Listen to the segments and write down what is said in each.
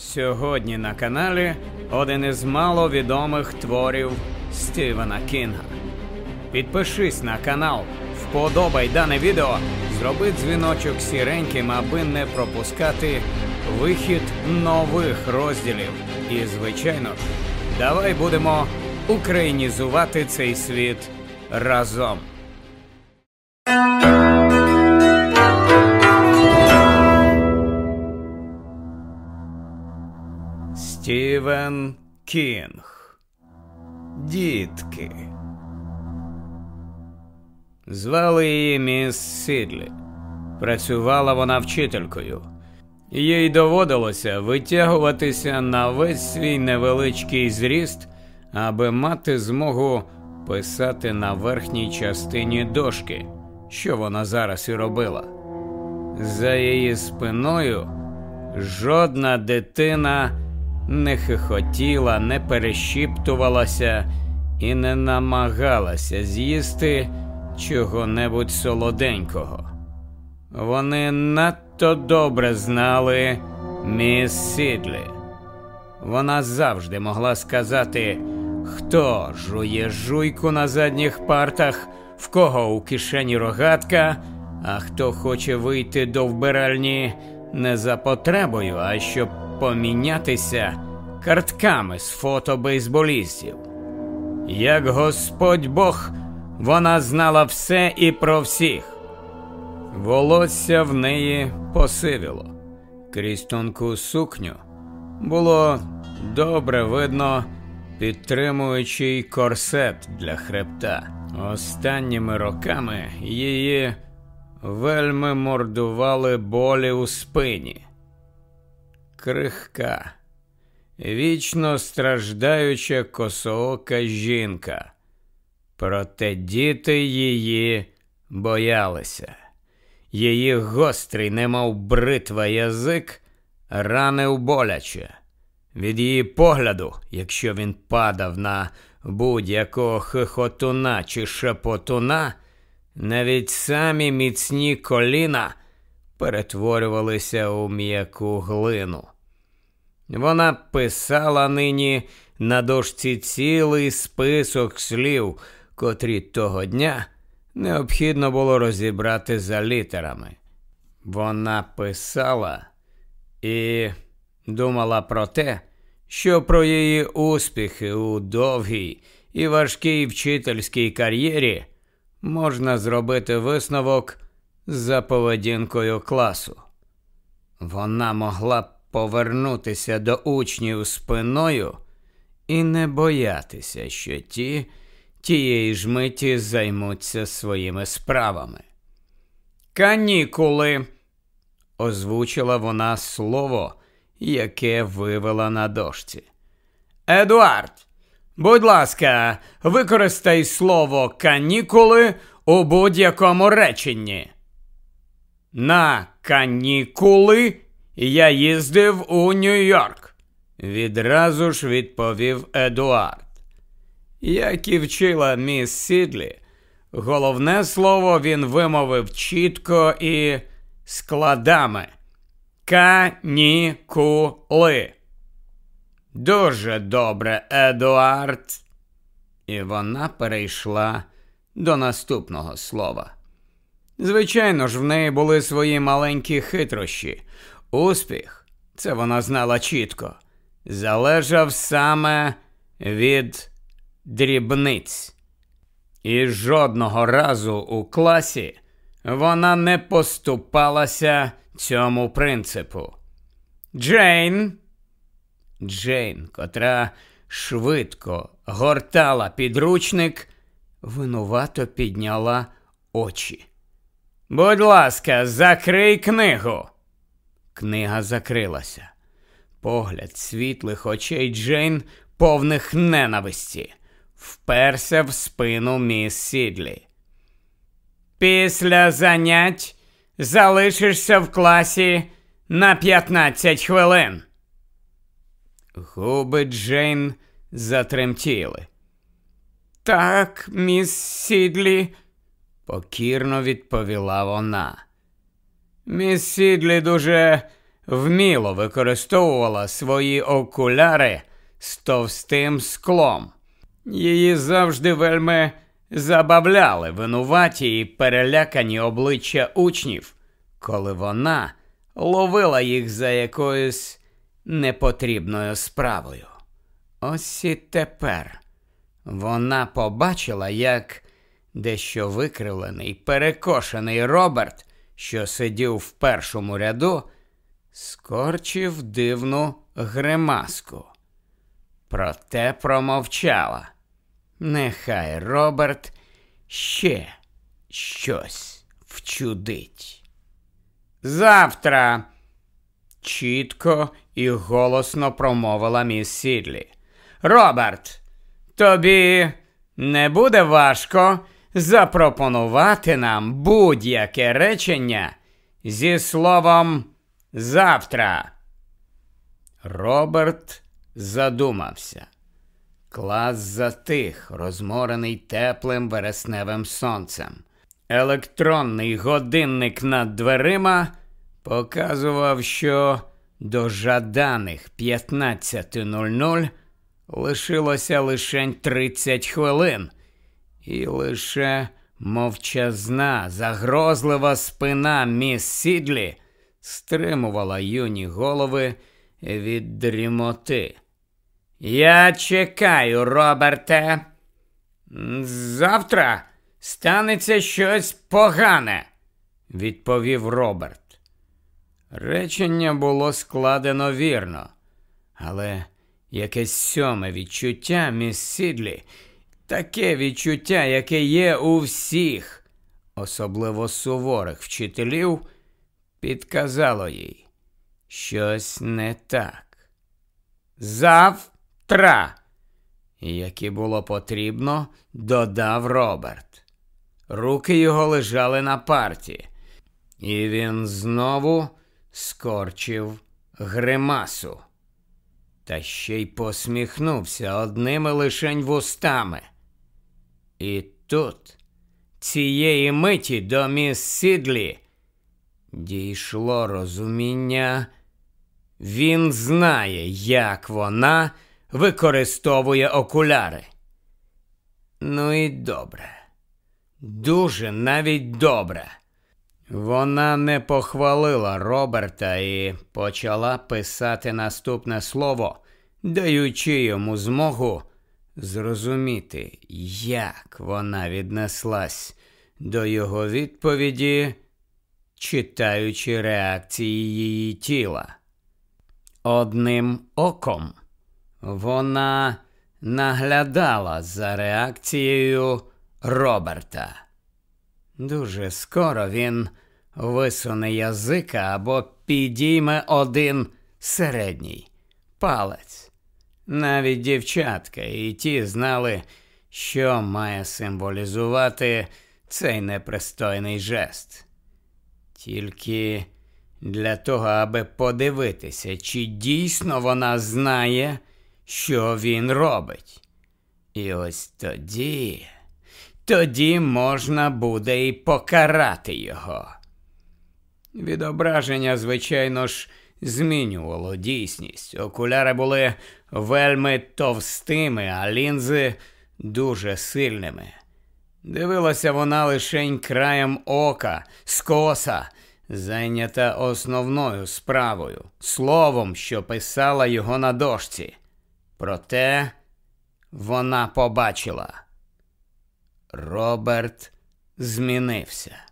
Сьогодні на каналі один із маловідомих творів Стівена Кінга. Підпишись на канал, вподобай дане відео, зроби дзвіночок сіреньким, аби не пропускати вихід нових розділів. І, звичайно давай будемо українізувати цей світ разом. Стівен Кінг. Дітки. Звали її міс Сідлі. Працювала вона вчителькою. Їй доводилося витягуватися на весь свій невеличкий зріст, аби мати змогу писати на верхній частині дошки, що вона зараз і робила. За її спиною жодна дитина не хихотіла, не перешіптувалася і не намагалася з'їсти чого-небудь солоденького. Вони надто добре знали міс Сідлі. Вона завжди могла сказати, хто жує жуйку на задніх партах, в кого у кишені рогатка, а хто хоче вийти до вбиральні не за потребою, а щоб помінятися картками з фото бейсболістів. Як Господь Бог, вона знала все і про всіх. Волосся в неї посивіло. Крізь тонку сукню було добре видно підтримуючий корсет для хребта. Останніми роками її вельми мордували болі у спині. Крихка, вічно страждаюча косоока жінка. Проте діти її боялися. Її гострий, немов бритва язик, ранив боляче. Від її погляду, якщо він падав на будь-якого хихотуна чи шепотуна, навіть самі міцні коліна перетворювалися у м'яку глину. Вона писала нині на дошці цілий список слів, котрі того дня необхідно було розібрати за літерами. Вона писала і думала про те, що про її успіхи у довгій і важкій вчительській кар'єрі можна зробити висновок за поведінкою класу. Вона могла повернутися до учнів спиною і не боятися, що ті тієї ж миті займуться своїми справами. Канікули, озвучила вона слово, яке вивела на дошці. Едуард, будь ласка, використай слово канікули у будь-якому реченні. На канікули я їздив у Нью-Йорк, відразу ж відповів Едуард. Як і вчила міс Сідлі, головне слово він вимовив чітко і складами Канікули. Дуже добре, Едуард. І вона перейшла до наступного слова. Звичайно ж, в неї були свої маленькі хитрощі. Успіх, це вона знала чітко, залежав саме від дрібниць. І жодного разу у класі вона не поступалася цьому принципу. Джейн, Джейн, котра швидко гортала підручник, винувато підняла очі. Будь ласка, закрий книгу. Книга закрилася. Погляд світлих очей Джейн, повних ненависті, вперся в спину міс Сідлі. Після занять залишишся в класі на 15 хвилин. Губи Джейн затремтіли. Так, міс Сідлі, покірно відповіла вона. Міс Сідлі дуже вміло використовувала свої окуляри з товстим склом. Її завжди вельми забавляли винуваті і перелякані обличчя учнів, коли вона ловила їх за якоюсь непотрібною справою. Ось і тепер вона побачила, як дещо викривлений, перекошений Роберт, що сидів в першому ряду, скорчив дивну гримаску. Проте промовчала. Нехай Роберт ще щось вчудить. Завтра, чітко і голосно промовила міс Сідлі. Роберт, тобі не буде важко запропонувати нам будь-яке речення зі словом завтра. Роберт задумався. Клас затих, розморений теплим вересневим сонцем. Електронний годинник над дверима показував, що до жаданих 15.00 лишилося лише 30 хвилин, і лише мовчазна, загрозлива спина міс Сідлі стримувала юні голови від дрімоти. Я чекаю, Роберте. Завтра станеться щось погане, відповів Роберт. Речення було складено вірно, але якесь сьоме відчуття міс Сідлі, таке відчуття, яке є у всіх, особливо суворих вчителів, підказало їй щось не так. Завтра, як і було потрібно, додав Роберт. Руки його лежали на парті, і він знову скорчив гримасу. Та ще й посміхнувся одними лишень вустами. І тут, цієї миті до міс Сідлі, дійшло розуміння. Він знає, як вона використовує окуляри. Ну і добре, дуже навіть добре. Вона не похвалила Роберта і почала писати наступне слово, даючи йому змогу зрозуміти, як вона віднеслась до його відповіді, читаючи реакції її тіла. Одним оком вона наглядала за реакцією Роберта. Дуже скоро він висуне язика або підійме один середній палець. Навіть дівчатка і ті знали, що має символізувати цей непристойний жест. Тільки для того, аби подивитися, чи дійсно вона знає, що він робить. І ось тоді, тоді можна буде і покарати його. Відображення, звичайно ж, змінювало дійсність. Окуляри були вельми товстими, а лінзи дуже сильними. Дивилася вона лишень краєм ока, скоса, зайнята основною справою, словом, що писала його на дошці. Проте вона побачила. Роберт змінився.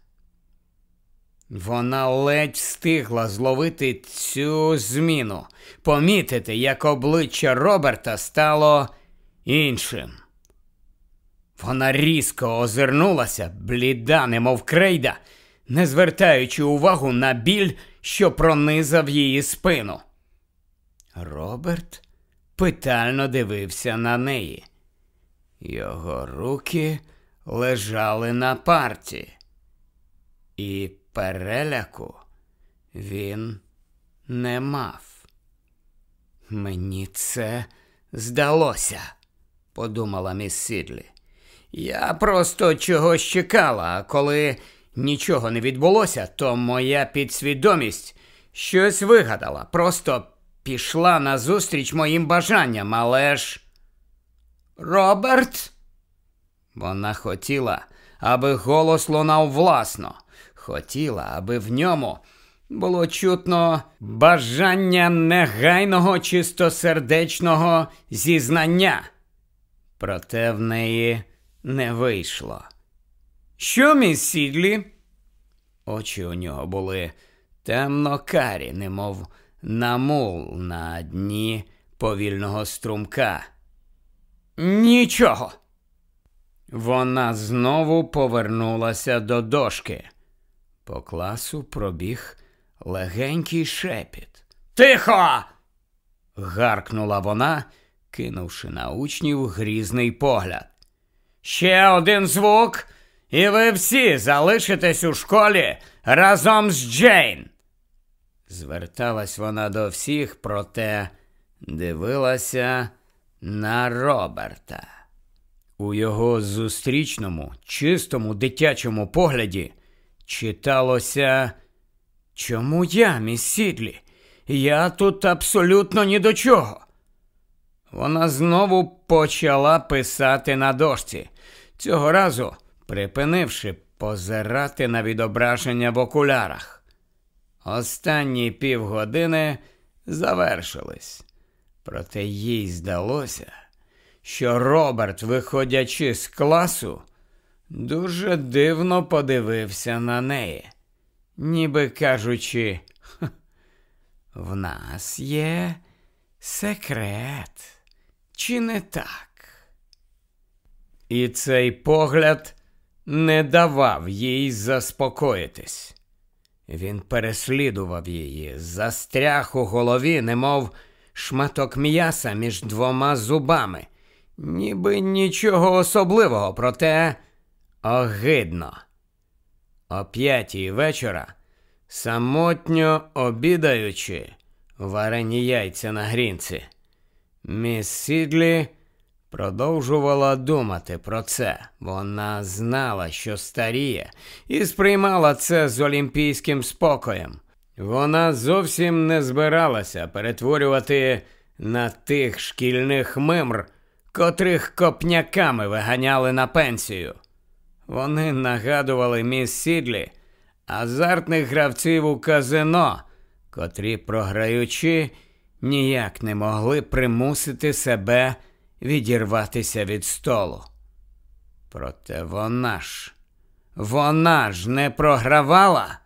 Вона ледь встигла зловити цю зміну, помітити, як обличчя Роберта стало іншим. Вона різко озирнулася, бліда, немов крейда, не звертаючи увагу на біль, що пронизав її спину. Роберт питально дивився на неї. Його руки лежали на парті, і переляку він не мав. Мені це здалося, подумала міс Сідлі. Я просто чогось чекала, а коли нічого не відбулося, то моя підсвідомість щось вигадала, просто пішла назустріч моїм бажанням, але ж. Роберт. Вона хотіла, аби голос лунав власно. Хотіла, аби в ньому було чутно бажання негайного чистосердечного зізнання. Проте в неї не вийшло. Що, міс Сідлі? Очі у нього були темно карі, немов намул на дні повільного струмка. Нічого. Вона знову повернулася до дошки. По класу пробіг легенький шепіт. Тихо. гаркнула вона, кинувши на учнів грізний погляд. Ще один звук, і ви всі залишитесь у школі разом з Джейн. Зверталась вона до всіх, проте дивилася на Роберта. У його зустрічному, чистому дитячому погляді читалося, чому я, міс Сідлі? Я тут абсолютно ні до чого. Вона знову почала писати на дошці, цього разу припинивши позирати на відображення в окулярах. Останні півгодини завершились, проте їй здалося, що Роберт, виходячи з класу, дуже дивно подивився на неї, ніби кажучи, в нас є секрет, чи не так? І цей погляд не давав їй заспокоїтись. Він переслідував її, застряг у голові, немов шматок м'яса між двома зубами, ніби нічого особливого, проте огидно. О п'ятій вечора, самотньо обідаючи, варені яйця на грінці, міс Сідлі продовжувала думати про це. Вона знала, що старіє, і сприймала це з олімпійським спокоєм. Вона зовсім не збиралася перетворювати на тих шкільних мимр, котрих копняками виганяли на пенсію. Вони нагадували міс Сідлі азартних гравців у казино, котрі, програючи, ніяк не могли примусити себе відірватися від столу. Проте вона ж, вона ж не програвала,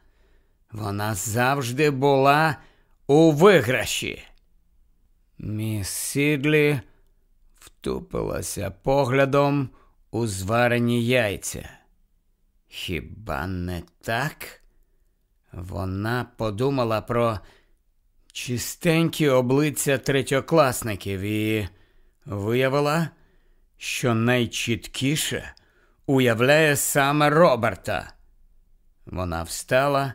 вона завжди була у виграші. Міс Сідлі втупилася поглядом у зварені яйця. Хіба не так? Вона подумала про чистенькі обличчя третьокласників і виявила, що найчіткіше уявляє саме Роберта. Вона встала,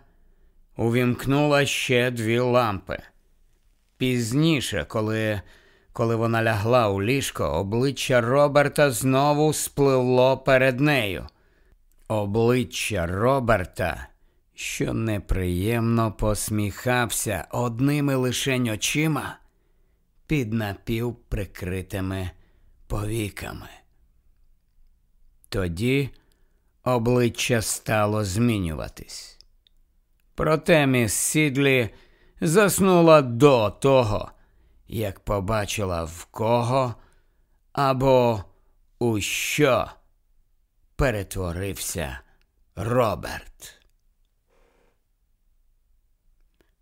увімкнула ще дві лампи. Пізніше, коли коли вона лягла у ліжко, обличчя Роберта знову спливло перед нею. Обличчя Роберта, що неприємно посміхався одними лишень очима під напівприкритими повіками. Тоді обличчя стало змінюватись. Проте міс Сідлі заснула до того, як побачила в кого або у що перетворився Роберт.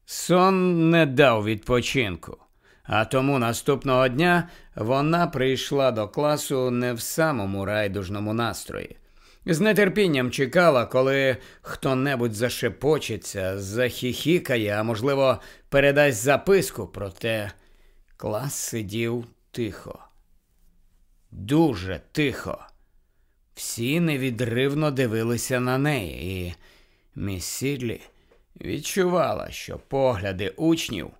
Сон не дав відпочинку. А тому наступного дня вона прийшла до класу не в самому райдужному настрої. З нетерпінням чекала, коли хто-небудь зашепочеться, захіхікає, а можливо, передасть записку, проте клас сидів тихо. Дуже тихо. Всі невідривно дивилися на неї, і міс Сідлі відчувала, що погляди учнів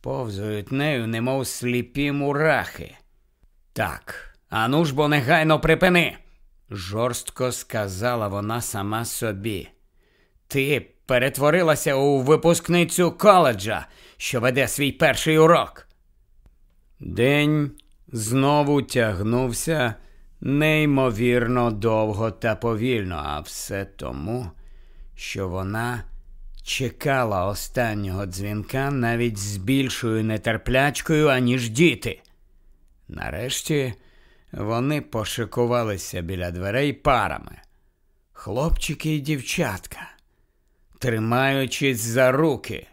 повзують нею, немов сліпі мурахи. Так, ану ж бо негайно припини, жорстко сказала вона сама собі. Ти перетворилася у випускницю коледжа, що веде свій перший урок. День знову тягнувся неймовірно довго та повільно, а все тому, що вона чекала останнього дзвінка навіть з більшою нетерплячкою, аніж діти. Нарешті вони пошикувалися біля дверей парами, хлопчики і дівчатка, тримаючись за руки.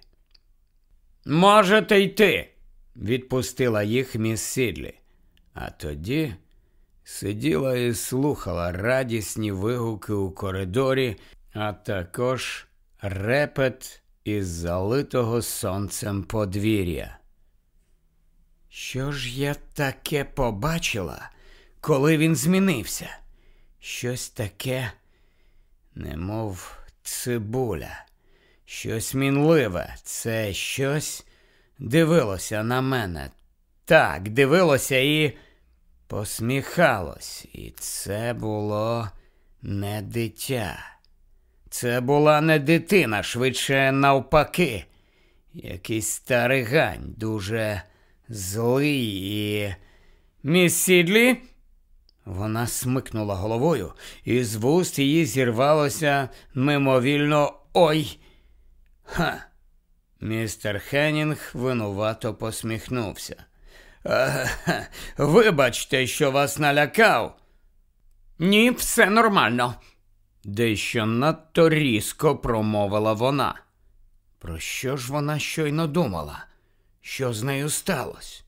Можете йти, відпустила їх міс Сідлі, а тоді сиділа і слухала радісні вигуки у коридорі, а також репет із залитого сонцем подвір'я. Що ж я таке побачила, коли він змінився? Щось таке, немов цибуля, щось мінливе, це щось дивилося на мене. Так, дивилося і посміхалось, і це було не дитя. Це була не дитина, швидше навпаки. Якийсь старий гань, дуже злий і. Міс Сідлі? Вона смикнула головою, і з вуст її зірвалося мимовільно ой. Ха. Містер Хеннінг винувато посміхнувся. Вибачте, що вас налякав. Ні, все нормально дещо надто різко промовила вона. Про що ж вона щойно думала? Що з нею сталося?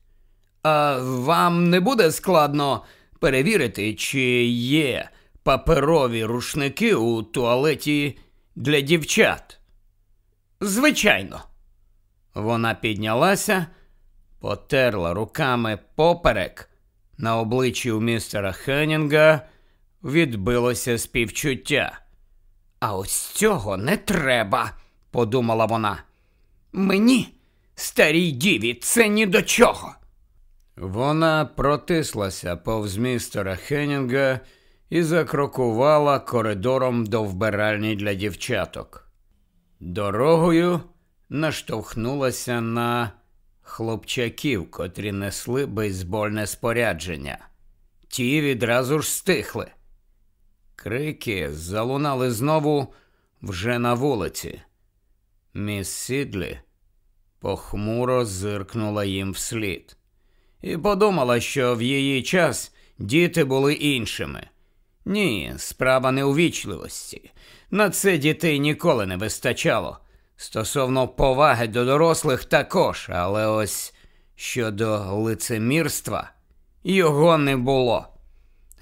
А вам не буде складно перевірити, чи є паперові рушники у туалеті для дівчат? Звичайно. Вона піднялася, потерла руками поперек на обличчі у містера Хеннінга відбилося співчуття. А ось цього не треба, подумала вона. Мені, старій діві, це ні до чого. Вона протислася повз містера Хеннінга і закрокувала коридором до вбиральні для дівчаток. Дорогою наштовхнулася на хлопчаків, котрі несли бейсбольне спорядження. Ті відразу ж стихли. Крики залунали знову вже на вулиці. Міс Сідлі похмуро зиркнула їм вслід і подумала, що в її час діти були іншими. Ні, справа не у вічливості. На це дітей ніколи не вистачало. Стосовно поваги до дорослих також, але ось щодо лицемірства його не було.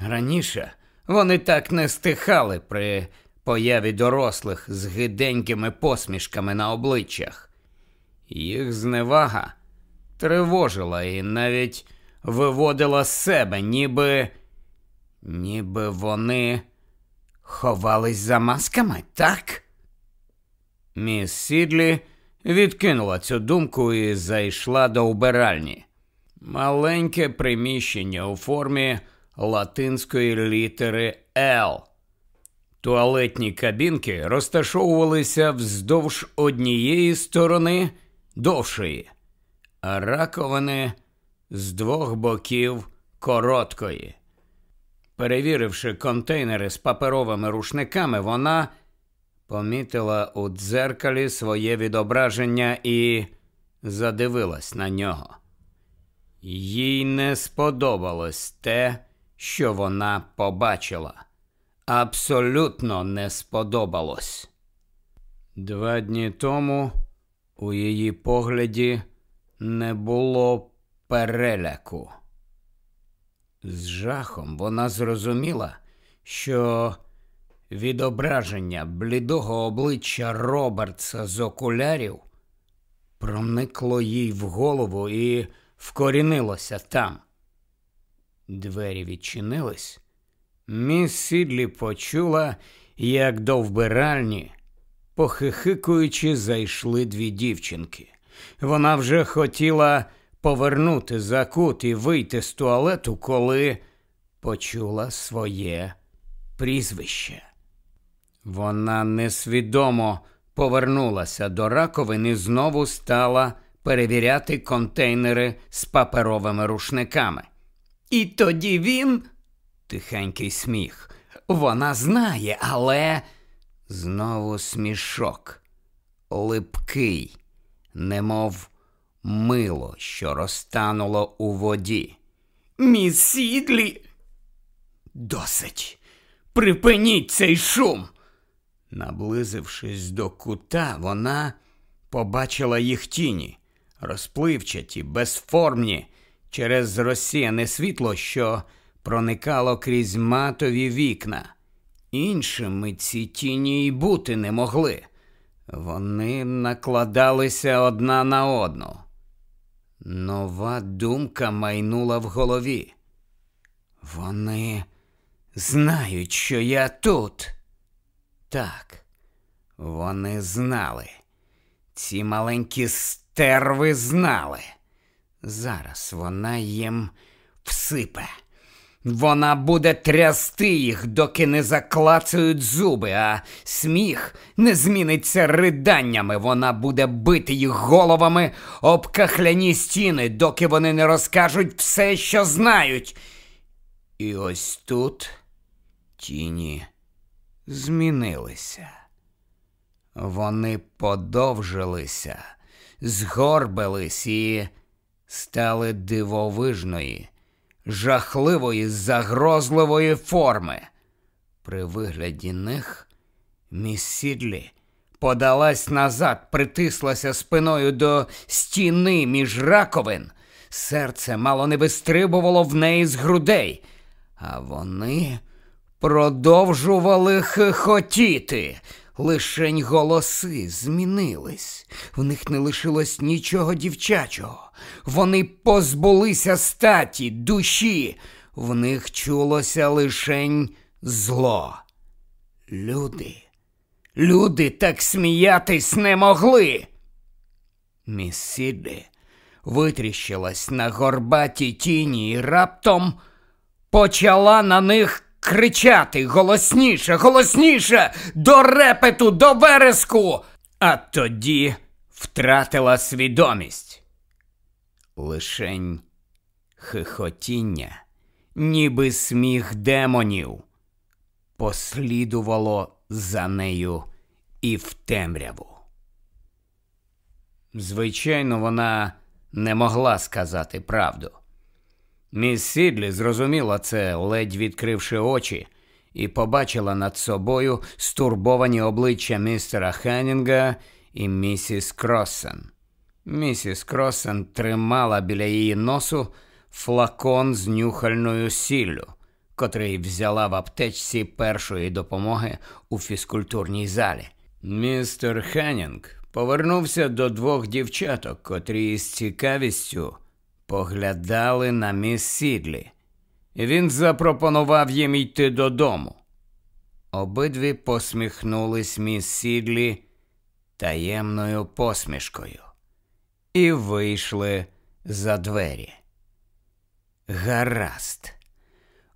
Раніше вони так не стихали при появі дорослих з гиденькими посмішками на обличчях. Їх зневага тривожила і навіть виводила з себе, ніби ніби вони ховались за масками, так? Міс Сідлі відкинула цю думку і зайшла до убиральні. Маленьке приміщення у формі латинської літери Л. Туалетні кабінки розташовувалися вздовж однієї сторони довшої, а раковини з двох боків короткої. Перевіривши контейнери з паперовими рушниками, вона помітила у дзеркалі своє відображення і задивилась на нього. Їй не сподобалось те, що вона побачила. Абсолютно не сподобалось. Два дні тому у її погляді не було переляку. З жахом вона зрозуміла, що відображення блідого обличчя Робертса з окулярів проникло їй в голову і вкорінилося там. Двері відчинились. Міс Сідлі почула, як до вбиральні, похихикуючи, зайшли дві дівчинки. Вона вже хотіла повернути за кут і вийти з туалету, коли почула своє прізвище. Вона несвідомо повернулася до раковини знову стала перевіряти контейнери з паперовими рушниками. І тоді він, тихенький сміх, вона знає, але знову смішок, липкий, немов мило, що розтануло у воді. Міс Сідлі, досить. Припиніть цей шум. Наблизившись до кута, вона побачила їх тіні, розпливчаті, безформні, через розсіяне світло, що проникало крізь матові вікна. Іншими ці тіні й бути не могли. Вони накладалися одна на одну. Нова думка майнула в голові. Вони знають, що я тут. Так, вони знали. Ці маленькі стерви знали. Зараз вона їм всипе. Вона буде трясти їх, доки не заклацають зуби, а сміх не зміниться riданнями. Вона буде бити їх головами об кахляні стіни, доки вони не розкажуть все, що знають. І ось тут тіні змінилися. Вони подовжилися, згорбились і стали дивовижної жахливої, загрозливої форми. При вигляді них міс Сідлі подалась назад, притислася спиною до стіни між раковин. Серце мало не вистрибувало в неї з грудей, а вони продовжували хихотіти. Лишень голоси змінились. В них не лишилось нічого дівчачого. Вони позбулися статі, душі. В них чулося лишень зло. Люди, люди так сміятись не могли. Міс витріщилась на горбаті тіні і раптом почала на них кричати голосніше, голосніше, до репету, до вереску, а тоді втратила свідомість. Лишень хихотіння, ніби сміх демонів, послідувало за нею і в темряву. Звичайно, вона не могла сказати правду. Міс Сідлі зрозуміла це, ледь відкривши очі, і побачила над собою стурбовані обличчя містера Хеннінга і місіс Кроссен. Місіс Кроссен тримала біля її носу флакон з нюхальною сіллю, котрий взяла в аптечці першої допомоги у фізкультурній залі. Містер Хеннінг повернувся до двох дівчаток, котрі з цікавістю поглядали на міс Сідлі. Він запропонував їм йти додому. Обидві посміхнулись міс Сідлі таємною посмішкою і вийшли за двері. Гаразд,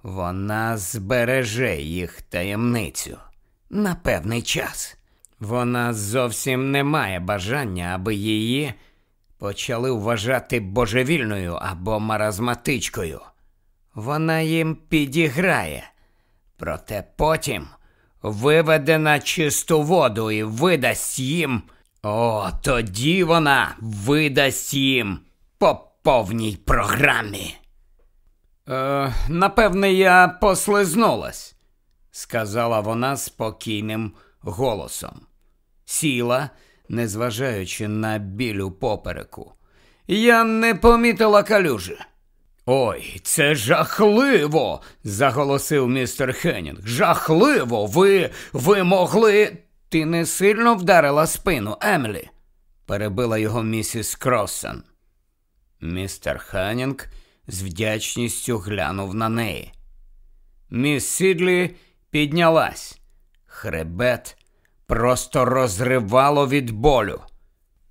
вона збереже їх таємницю на певний час. Вона зовсім не має бажання, аби її почали вважати божевільною або маразматичкою. Вона їм підіграє, проте потім виведе на чисту воду і видасть їм. О, тоді вона видасть їм по повній програмі. Е, Напевне, я послизнулась, сказала вона спокійним голосом. Сіла незважаючи на біль у попереку. Я не помітила калюжі. Ой, це жахливо, заголосив містер Хеннінг. Жахливо, ви ви могли. Ти не сильно вдарила спину, Емлі, перебила його місіс Кроссен. Містер Хеннінг з вдячністю глянув на неї. Міс Сідлі піднялась. Хребет просто розривало від болю.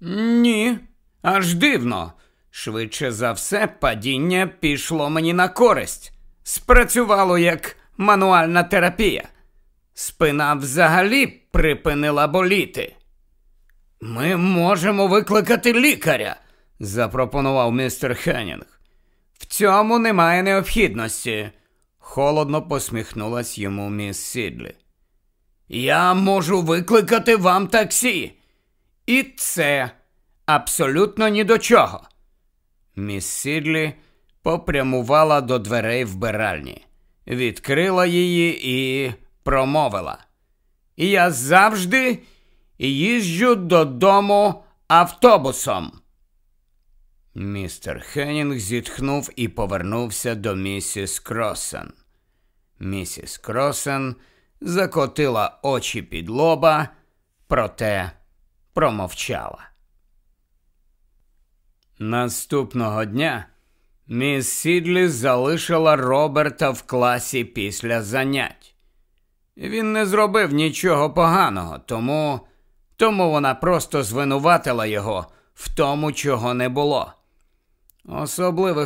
Ні, аж дивно. Швидше за все, падіння пішло мені на користь. Спрацювало як мануальна терапія. Спина взагалі припинила боліти. Ми можемо викликати лікаря, запропонував містер Хеннінг. В цьому немає необхідності, холодно посміхнулась йому міс Сідлі. Я можу викликати вам таксі. І це абсолютно ні до чого. Міс Сідлі попрямувала до дверей вбиральні, відкрила її і промовила. Я завжди їжджу додому автобусом. Містер Хеннінг зітхнув і повернувся до місіс Кросен. Місіс Кросен закотила очі під лоба, проте промовчала. Наступного дня міс Сідлі залишила Роберта в класі після занять. Він не зробив нічого поганого, тому, тому вона просто звинуватила його в тому, чого не було. Особливих